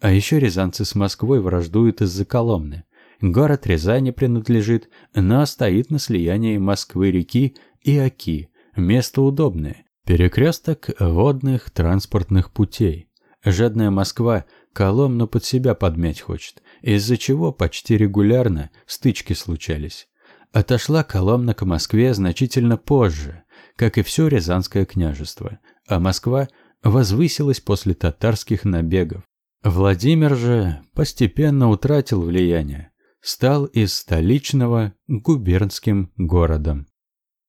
А еще рязанцы с Москвой враждуют из-за Коломны. Город Рязани принадлежит, но стоит на слиянии Москвы-реки и Оки. Место удобное. Перекресток водных транспортных путей. Жадная Москва Коломну под себя подмять хочет, из-за чего почти регулярно стычки случались. Отошла Коломна к Москве значительно позже, как и все Рязанское княжество, а Москва возвысилась после татарских набегов. Владимир же постепенно утратил влияние. стал из столичного губернским городом.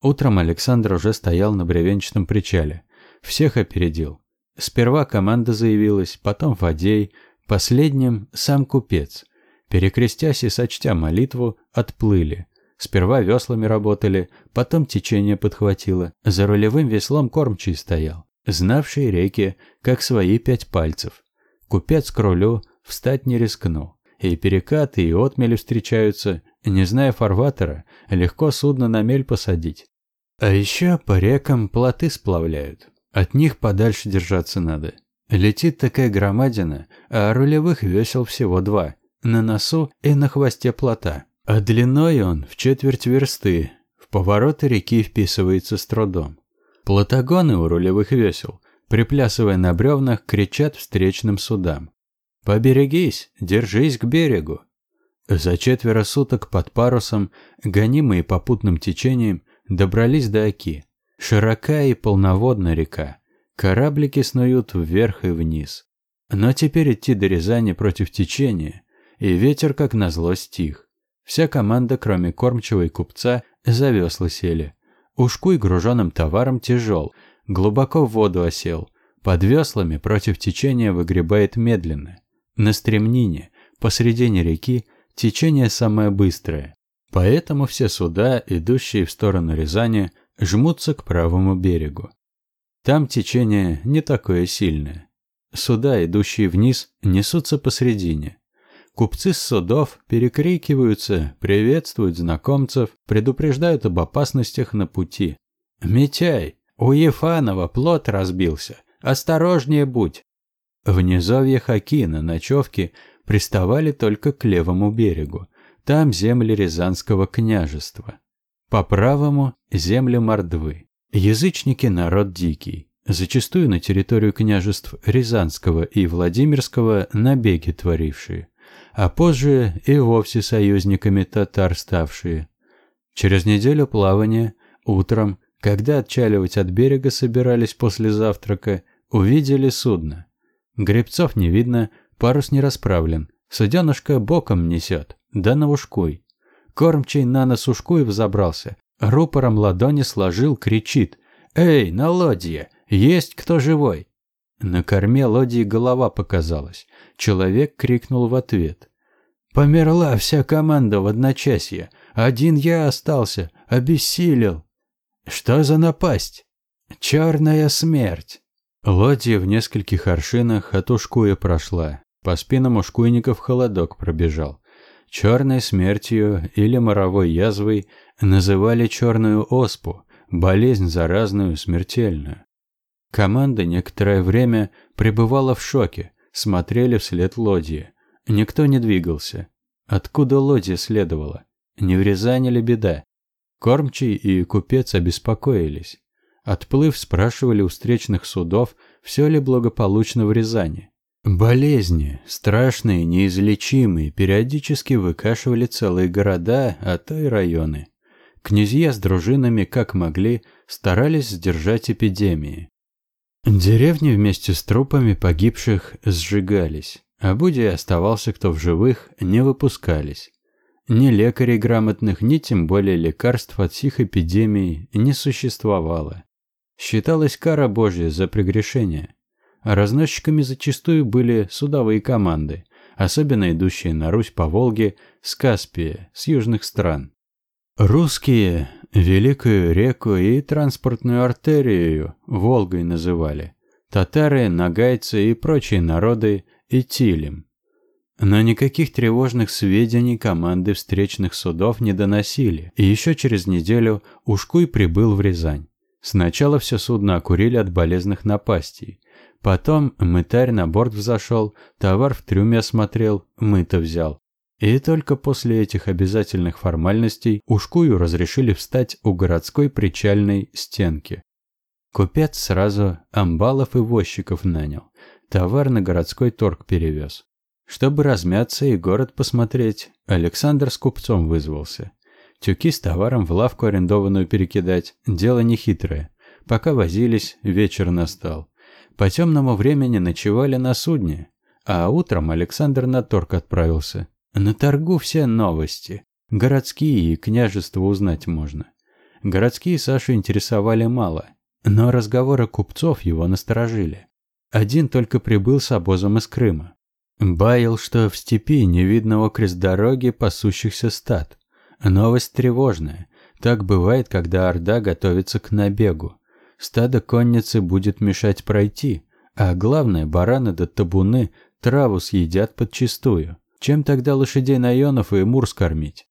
Утром Александр уже стоял на бревенчатом причале. Всех опередил. Сперва команда заявилась, потом Фадей, последним сам купец. Перекрестясь и сочтя молитву, отплыли. Сперва веслами работали, потом течение подхватило. За рулевым веслом кормчий стоял, знавший реки, как свои пять пальцев. Купец к рулю встать не рискнул. И перекаты, и отмели встречаются. Не зная фарватера, легко судно на мель посадить. А еще по рекам плоты сплавляют. От них подальше держаться надо. Летит такая громадина, а рулевых весел всего два. На носу и на хвосте плота. А длиной он в четверть версты. В повороты реки вписывается с трудом. Платагоны у рулевых весел, приплясывая на бревнах, кричат встречным судам. «Поберегись, держись к берегу!» За четверо суток под парусом, гонимые попутным течением, добрались до Оки. Широка и полноводна река. Кораблики снуют вверх и вниз. Но теперь идти до Рязани против течения, и ветер, как назло, стих. Вся команда, кроме кормчего и купца, за весла сели. Ушкуй груженным товаром тяжел, глубоко в воду осел. Под веслами против течения выгребает медленно. На стремнине, посредине реки, течение самое быстрое. Поэтому все суда, идущие в сторону Рязани, жмутся к правому берегу. Там течение не такое сильное. Суда, идущие вниз, несутся посредине. Купцы с судов перекрикиваются, приветствуют знакомцев, предупреждают об опасностях на пути. «Митяй, у Ефанова плот разбился. Осторожнее будь!» В низовье Хаки на ночевке приставали только к левому берегу. Там земли Рязанского княжества. По правому – земли Мордвы. Язычники – народ дикий. Зачастую на территорию княжеств Рязанского и Владимирского набеги творившие а позже и вовсе союзниками татар ставшие. Через неделю плавания, утром, когда отчаливать от берега собирались после завтрака, увидели судно. Гребцов не видно, парус не расправлен, суденышко боком несет, да на ушкуй. Кормчий на нос ушкуй взобрался, рупором ладони сложил, кричит «Эй, на лодье! Есть кто живой?» На корме лодии голова показалась. Человек крикнул в ответ. «Померла вся команда в одночасье. Один я остался, обессилел. Что за напасть? Черная смерть!» Лодья в нескольких аршинах от ушкуя прошла. По спинам ушкуйников холодок пробежал. Черной смертью или моровой язвой называли черную оспу, болезнь заразную, смертельную. Команда некоторое время пребывала в шоке, смотрели вслед лодье. Никто не двигался. Откуда лодья следовала? Не в Рязани ли беда? Кормчий и купец обеспокоились. Отплыв, спрашивали у встречных судов, все ли благополучно в Рязани. Болезни, страшные, неизлечимые, периодически выкашивали целые города, а то и районы. Князья с дружинами, как могли, старались сдержать эпидемии. Деревни вместе с трупами погибших сжигались, а будь оставался кто в живых, не выпускались. Ни лекарей грамотных, ни тем более лекарств от сих эпидемий не существовало. Считалась кара Божья за прегрешение. А разносчиками зачастую были судовые команды, особенно идущие на Русь по Волге с Каспия, с южных стран. Русские Великую реку и транспортную артерию Волгой называли. Татары, нагайцы и прочие народы Итилем. Но никаких тревожных сведений команды встречных судов не доносили, и еще через неделю Ушкуй прибыл в Рязань. Сначала все судно окурили от болезных напастей. Потом мытарь на борт взошел, товар в трюме осмотрел, мыто взял. И только после этих обязательных формальностей Ушкую разрешили встать у городской причальной стенки. Купец сразу амбалов и возчиков нанял. Товар на городской торг перевез. Чтобы размяться и город посмотреть, Александр с купцом вызвался. Тюки с товаром в лавку арендованную перекидать – дело нехитрое. Пока возились, вечер настал. По темному времени ночевали на судне, а утром Александр на торг отправился. На торгу все новости. Городские и княжество узнать можно. Городские Сашу интересовали мало, но разговоры купцов его насторожили. Один только прибыл с обозом из Крыма. Баял, что в степи не видно окрест дороги пасущихся стад. Новость тревожная. Так бывает, когда Орда готовится к набегу. Стадо конницы будет мешать пройти, а главное, бараны да табуны траву съедят подчистую. Чем тогда лошадей наёнов и мур скормить?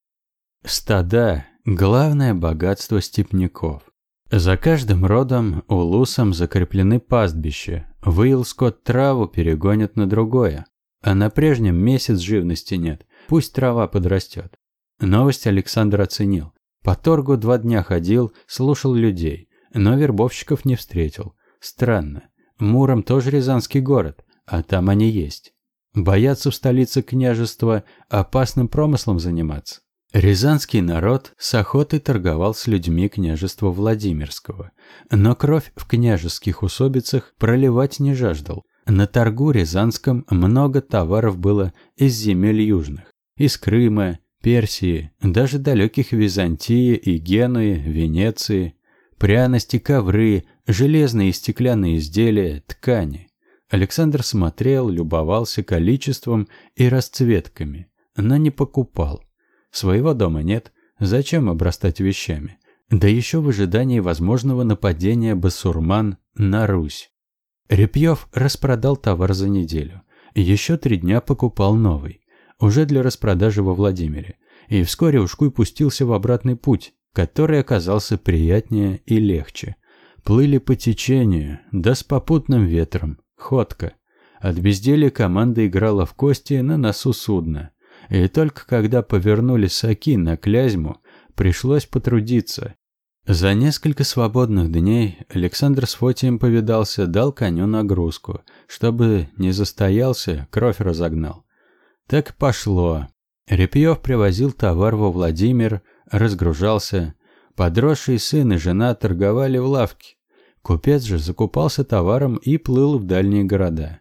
Стада – главное богатство степняков. За каждым родом улусом закреплены пастбища. Выил скот траву, перегонят на другое. А на прежнем месяц живности нет, пусть трава подрастет. Новость Александр оценил. По торгу два дня ходил, слушал людей, но вербовщиков не встретил. Странно. Муром тоже рязанский город, а там они есть. Боятся в столице княжества опасным промыслом заниматься. Рязанский народ с охотой торговал с людьми княжества Владимирского, но кровь в княжеских усобицах проливать не жаждал. На торгу Рязанском много товаров было из земель южных, из Крыма, Персии, даже далеких Византии и Генуи, Венеции, пряности, ковры, железные и стеклянные изделия, ткани. Александр смотрел, любовался количеством и расцветками, но не покупал. Своего дома нет, зачем обрастать вещами? Да еще в ожидании возможного нападения басурман на Русь. Репьев распродал товар за неделю. Еще три дня покупал новый уже для распродажи во Владимире, и вскоре Ушкуй пустился в обратный путь, который оказался приятнее и легче. Плыли по течению, да с попутным ветром, ходка. От безделия команда играла в кости на носу судна. И только когда повернули саки на Клязьму, пришлось потрудиться. За несколько свободных дней Александр с Фотием повидался, дал коню нагрузку, чтобы не застоялся, кровь разогнал. Так пошло. Репьев привозил товар во Владимир, разгружался. Подросший сын и жена торговали в лавке. Купец же закупался товаром и плыл в дальние города.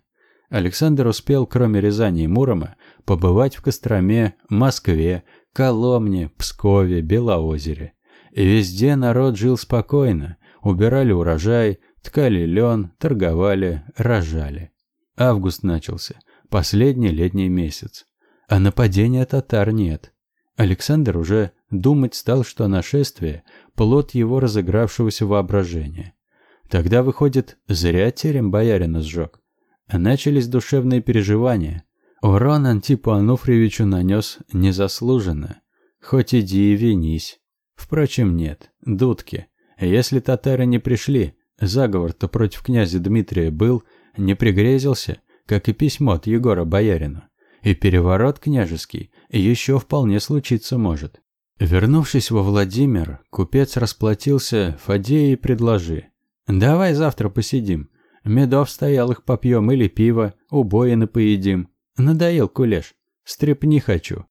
Александр успел, кроме Рязани и Мурома, побывать в Костроме, Москве, Коломне, Пскове, Белоозере. И везде народ жил спокойно, убирали урожай, ткали лен, торговали, рожали. Август начался последний летний месяц. А нападения татар нет. Александр уже думать стал, что нашествие – плод его разыгравшегося воображения. Тогда, выходит, зря терем боярина сжег. Начались душевные переживания. Урон Антипу Ануфриевичу нанес незаслуженно. Хоть иди и винись. Впрочем, нет, дудки. Если татары не пришли, заговор-то против князя Дмитрия был, не пригрезился, как и письмо от Егора Боярину. И переворот княжеский еще вполне случиться может. Вернувшись во Владимир, купец расплатился Фадеи и предложи. «Давай завтра посидим. Медов стоял их попьем или пиво, убоины поедим. Надоел кулеш. Стрепни хочу».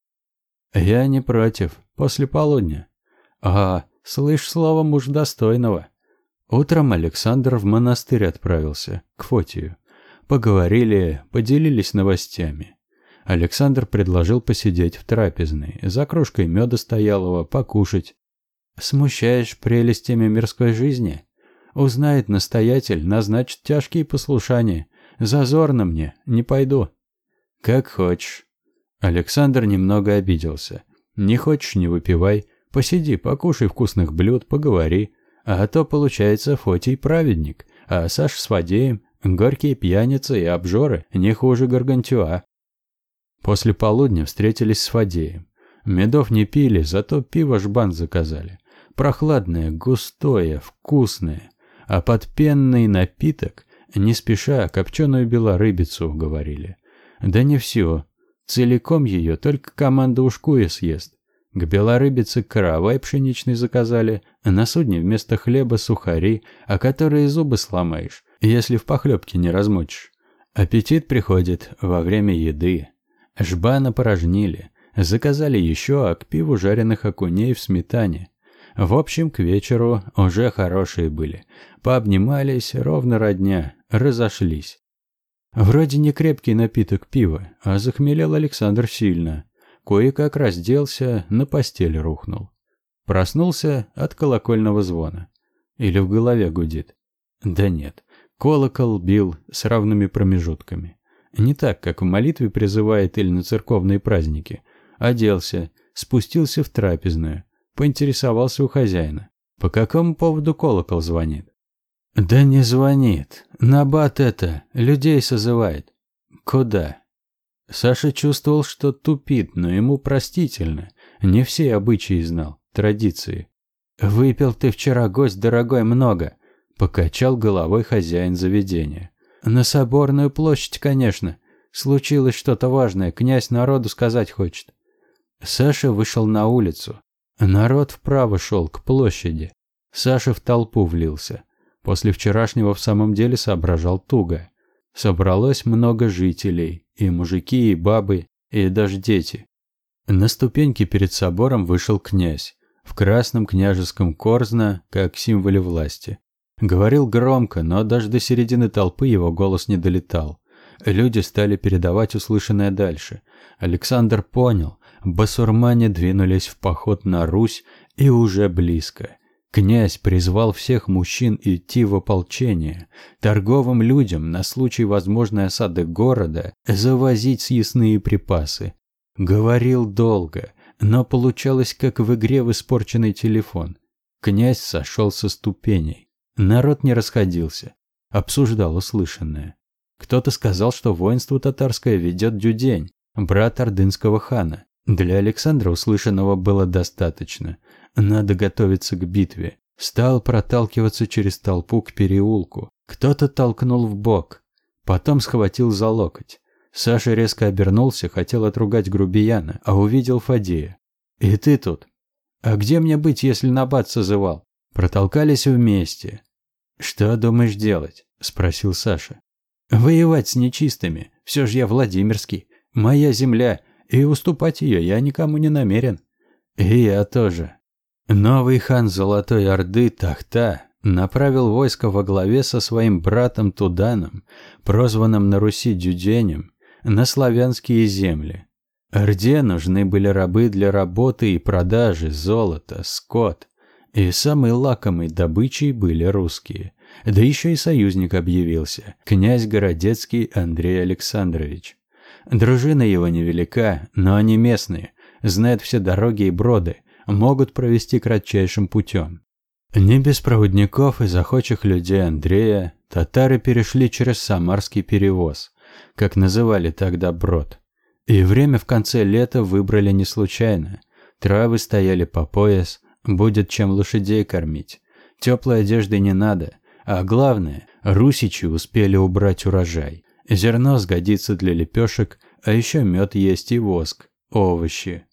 «Я не против. После полудня». «А, слышь слово муж достойного». Утром Александр в монастырь отправился, к Фотию. Поговорили, поделились новостями. Александр предложил посидеть в трапезной, за кружкой меда стоялого, покушать. «Смущаешь прелестями мирской жизни? Узнает настоятель, назначит тяжкие послушания. Зазорно мне, не пойду». «Как хочешь». Александр немного обиделся. «Не хочешь, не выпивай. Посиди, покушай вкусных блюд, поговори. А то, получается, Фотий праведник, а Саш с Фадеем Горькие пьяницы и обжоры не хуже Гаргантюа. После полудня встретились с Фадеем. Медов не пили, зато пиво жбан заказали. Прохладное, густое, вкусное. А под пенный напиток, не спеша, копченую белорыбицу уговорили. Да не все. Целиком ее только команда ушкуя съест. К белорыбице каравай пшеничный заказали, на судне вместо хлеба сухари, а которые зубы сломаешь если в похлебке не размочишь. Аппетит приходит во время еды. Жбана порожнили, заказали еще, а к пиву жареных окуней в сметане. В общем, к вечеру уже хорошие были. Пообнимались, ровно родня, разошлись. Вроде не крепкий напиток пива, а захмелел Александр сильно. кое-как разделся, на постель рухнул. Проснулся от колокольного звона. Или в голове гудит. Да нет, колокол бил с равными промежутками. Не так, как в молитве призывает или на церковные праздники. Оделся, спустился в трапезную, поинтересовался у хозяина. По какому поводу колокол звонит? Да не звонит. Набат это, людей созывает. Куда? Саша чувствовал, что тупит, но ему простительно. Не все обычаи знал, традиции. «Выпил ты вчера, гость дорогой, много», – покачал головой хозяин заведения. «На Соборную площадь, конечно. Случилось что-то важное, князь народу сказать хочет». Саша вышел на улицу. Народ вправо шел, к площади. Саша в толпу влился. После вчерашнего в самом деле соображал туго. Собралось много жителей, и мужики, и бабы, и даже дети. На ступеньке перед собором вышел князь в красном княжеском корзна, как символе власти. Говорил громко, но даже до середины толпы его голос не долетал. Люди стали передавать услышанное дальше. Александр понял, басурмане двинулись в поход на Русь и уже близко. Князь призвал всех мужчин идти в ополчение, торговым людям на случай возможной осады города завозить съестные припасы. Говорил долго, но получалось, как в игре в испорченный телефон. Князь сошел со ступеней. Народ не расходился. Обсуждал услышанное. Кто-то сказал, что воинство татарское ведет Дюдень, брат ордынского хана. Для Александра услышанного было достаточно. Надо готовиться к битве. Стал проталкиваться через толпу к переулку. Кто-то толкнул в бок. Потом схватил за локоть. Саша резко обернулся, хотел отругать грубияна, а увидел Фадея. «И ты тут? А где мне быть, если Набат созывал?» Протолкались вместе. «Что думаешь делать?» – спросил Саша. «Воевать с нечистыми. Все же я Владимирский. Моя земля, и уступать ее я никому не намерен. И я тоже». Новый хан Золотой Орды Тахта направил войско во главе со своим братом Туданом, прозванным на Руси Дюденем, на славянские земли. Орде нужны были рабы для работы и продажи, золота, скот. И самой лакомой добычей были русские. Да еще и союзник объявился, князь Городецкий Андрей Александрович. Дружина его невелика, но они местные, знают все дороги и броды, могут провести кратчайшим путем. Не без проводников и захочих людей Андрея татары перешли через Самарский перевоз как называли тогда брод. И время в конце лета выбрали не случайно. Травы стояли по пояс, будет чем лошадей кормить. Теплой одежды не надо, а главное, русичи успели убрать урожай. Зерно сгодится для лепешек, а еще мед есть и воск, овощи.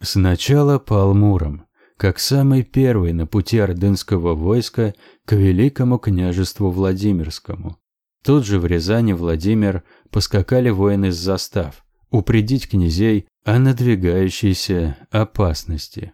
Сначала по Алмурам, как самый первый на пути ордынского войска к великому княжеству Владимирскому. Тут же в Рязани Владимир поскакали воины с застав, упредить князей о надвигающейся опасности.